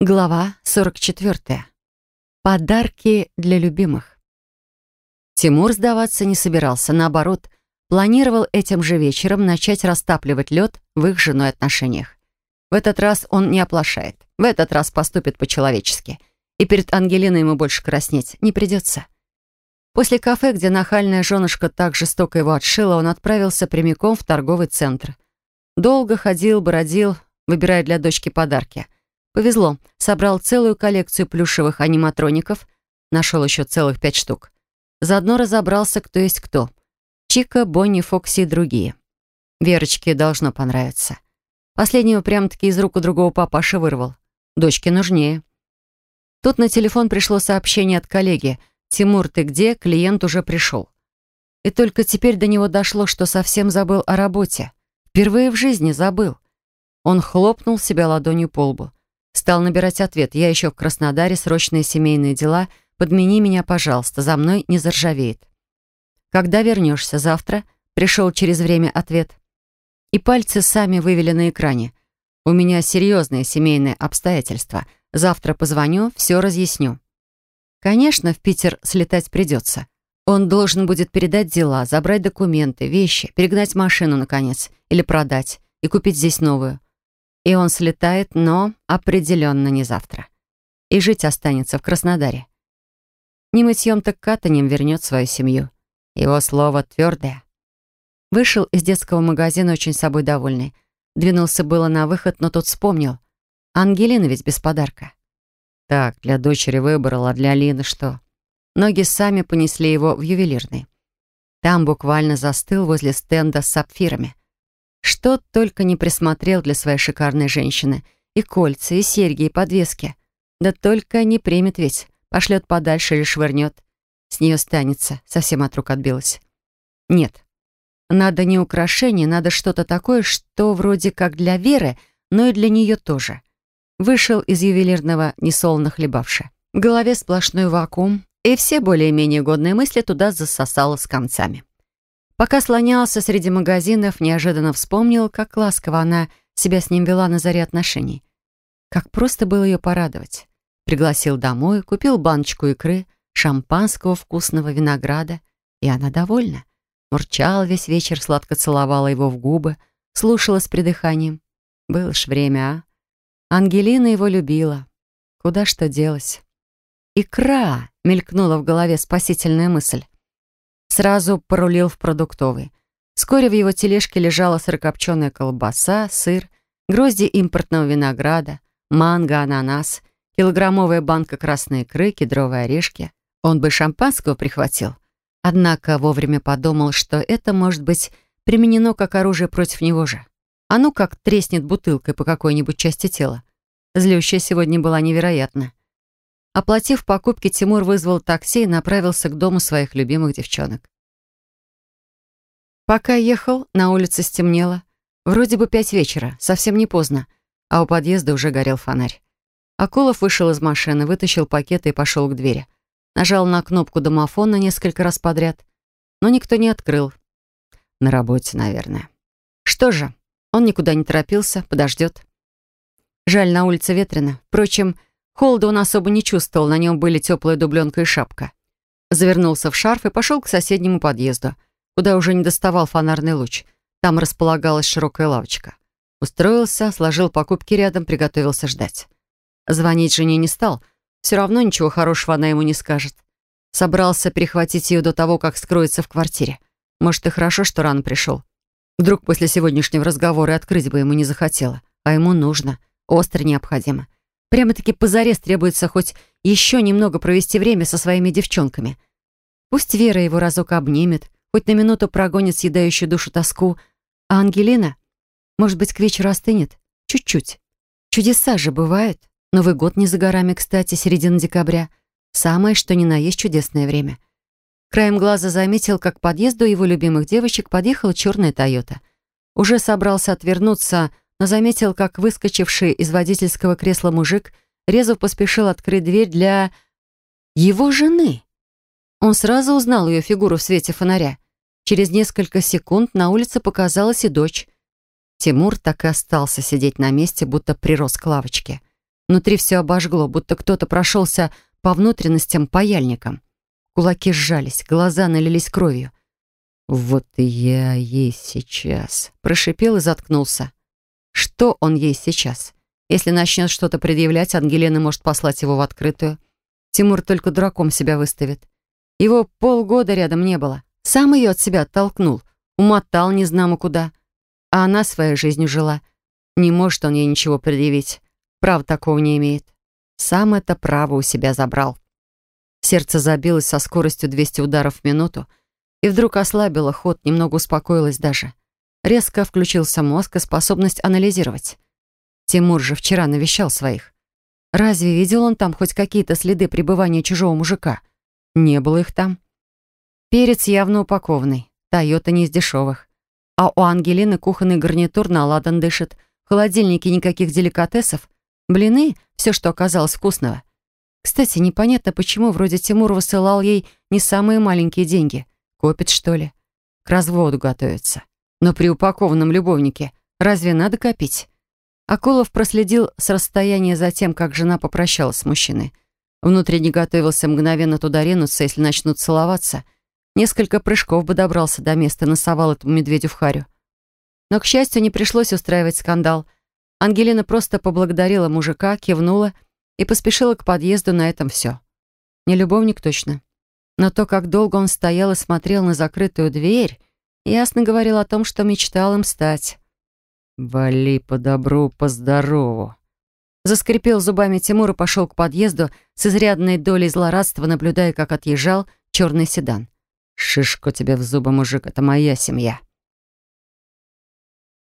Глава 44. Подарки для любимых. Тимур сдаваться не собирался, наоборот, планировал этим же вечером начать растапливать лед в их женой отношениях. В этот раз он не оплошает, в этот раз поступит по-человечески, и перед Ангелиной ему больше краснеть не придется. После кафе, где нахальная женушка так жестоко его отшила, он отправился прямиком в торговый центр. Долго ходил, бродил, выбирая для дочки подарки — Повезло, собрал целую коллекцию плюшевых аниматроников, нашел еще целых пять штук. Заодно разобрался, кто есть кто. Чика, Бонни, Фокси и другие. Верочке должно понравиться. Последнего прям-таки из рук у другого папаша вырвал. Дочке нужнее. Тут на телефон пришло сообщение от коллеги. «Тимур, ты где? Клиент уже пришел». И только теперь до него дошло, что совсем забыл о работе. Впервые в жизни забыл. Он хлопнул себя ладонью по лбу. Стал набирать ответ. «Я еще в Краснодаре, срочные семейные дела. Подмени меня, пожалуйста, за мной не заржавеет». «Когда вернешься? Завтра?» Пришел через время ответ. И пальцы сами вывели на экране. «У меня серьезные семейные обстоятельства. Завтра позвоню, все разъясню». Конечно, в Питер слетать придется. Он должен будет передать дела, забрать документы, вещи, перегнать машину, наконец, или продать, и купить здесь новую. И он слетает, но определенно не завтра. И жить останется в Краснодаре. Не так катанием вернет свою семью. Его слово твердое. Вышел из детского магазина очень собой довольный. Двинулся было на выход, но тут вспомнил. Ангелина ведь без подарка. Так, для дочери выбрала, а для Алины что? Ноги сами понесли его в ювелирный. Там буквально застыл возле стенда с сапфирами. Что только не присмотрел для своей шикарной женщины. И кольца, и серьги, и подвески. Да только не примет ведь. Пошлет подальше или швырнет. С нее станется. Совсем от рук отбилась. Нет. Надо не украшение, надо что-то такое, что вроде как для Веры, но и для нее тоже. Вышел из ювелирного несолоно хлебавши. В голове сплошной вакуум, и все более-менее годные мысли туда засосало с концами. Пока слонялся среди магазинов, неожиданно вспомнил, как ласково она себя с ним вела на заре отношений. Как просто было ее порадовать. Пригласил домой, купил баночку икры, шампанского вкусного винограда, и она довольна. Мурчал весь вечер, сладко целовала его в губы, слушала с придыханием. Было ж время, а? Ангелина его любила. Куда что делось? «Икра!» — мелькнула в голове спасительная мысль. Сразу порулил в продуктовый. Вскоре в его тележке лежала сырокопченая колбаса, сыр, грозди импортного винограда, манго, ананас, килограммовая банка красной икры, кедровые орешки. Он бы шампанского прихватил. Однако вовремя подумал, что это может быть применено как оружие против него же. А ну как треснет бутылкой по какой-нибудь части тела. Злющая сегодня была невероятна. Оплатив покупки, Тимур вызвал такси и направился к дому своих любимых девчонок. Пока ехал, на улице стемнело. Вроде бы пять вечера, совсем не поздно, а у подъезда уже горел фонарь. Акулов вышел из машины, вытащил пакеты и пошел к двери. Нажал на кнопку домофона несколько раз подряд, но никто не открыл. На работе, наверное. Что же, он никуда не торопился, подождет. Жаль, на улице ветрено. Впрочем, Холода он особо не чувствовал, на нем были теплая дубленка и шапка. Завернулся в шарф и пошел к соседнему подъезду, куда уже не доставал фонарный луч. Там располагалась широкая лавочка. Устроился, сложил покупки рядом, приготовился ждать. Звонить жене не стал. Все равно ничего хорошего она ему не скажет. Собрался перехватить ее до того, как скроется в квартире. Может, и хорошо, что рано пришел. Вдруг после сегодняшнего разговора открыть бы ему не захотела. А ему нужно. Остро необходимо. Прямо-таки позарез требуется хоть еще немного провести время со своими девчонками. Пусть Вера его разок обнимет, хоть на минуту прогонит съедающую душу тоску, а Ангелина, может быть, к вечеру остынет? Чуть-чуть. Чудеса же бывают. Новый год не за горами, кстати, середина декабря. Самое, что ни на есть чудесное время. Краем глаза заметил, как к подъезду его любимых девочек подъехала черная «Тойота». Уже собрался отвернуться, но заметил, как выскочивший из водительского кресла мужик резво поспешил открыть дверь для его жены. Он сразу узнал ее фигуру в свете фонаря. Через несколько секунд на улице показалась и дочь. Тимур так и остался сидеть на месте, будто прирос к лавочке. Внутри все обожгло, будто кто-то прошелся по внутренностям паяльником. Кулаки сжались, глаза налились кровью. «Вот я есть сейчас», — прошипел и заткнулся. «Что он есть сейчас? Если начнет что-то предъявлять, Ангелина может послать его в открытую. Тимур только дураком себя выставит. Его полгода рядом не было. Сам ее от себя оттолкнул, умотал незнамо куда. А она своей жизнью жила. Не может он ей ничего предъявить. Права такого не имеет. Сам это право у себя забрал. Сердце забилось со скоростью 200 ударов в минуту, и вдруг ослабило ход, немного успокоилось даже. Резко включился мозг и способность анализировать. Тимур же вчера навещал своих. Разве видел он там хоть какие-то следы пребывания чужого мужика? Не было их там. Перец явно упакованный, Тойота не из дешевых. А у Ангелины кухонный гарнитур на ладан дышит, в холодильнике никаких деликатесов, блины — все, что оказалось вкусного. Кстати, непонятно, почему вроде Тимур высылал ей не самые маленькие деньги. Копит, что ли? К разводу готовится. Но при упакованном любовнике разве надо копить? Акулов проследил с расстояния за тем, как жена попрощалась с мужчиной. Внутренне готовился мгновенно туда ринуться, если начнут целоваться. Несколько прыжков бы добрался до места и носовал этому медведю в харю. Но, к счастью, не пришлось устраивать скандал. Ангелина просто поблагодарила мужика, кивнула и поспешила к подъезду, на этом все. Не любовник точно. Но то, как долго он стоял и смотрел на закрытую дверь, ясно говорил о том, что мечтал им стать. «Вали по добру, по здорову!» Заскрипел зубами Тимур и пошел к подъезду с изрядной долей злорадства, наблюдая, как отъезжал черный седан. «Шишку тебе в зубы, мужик, это моя семья!»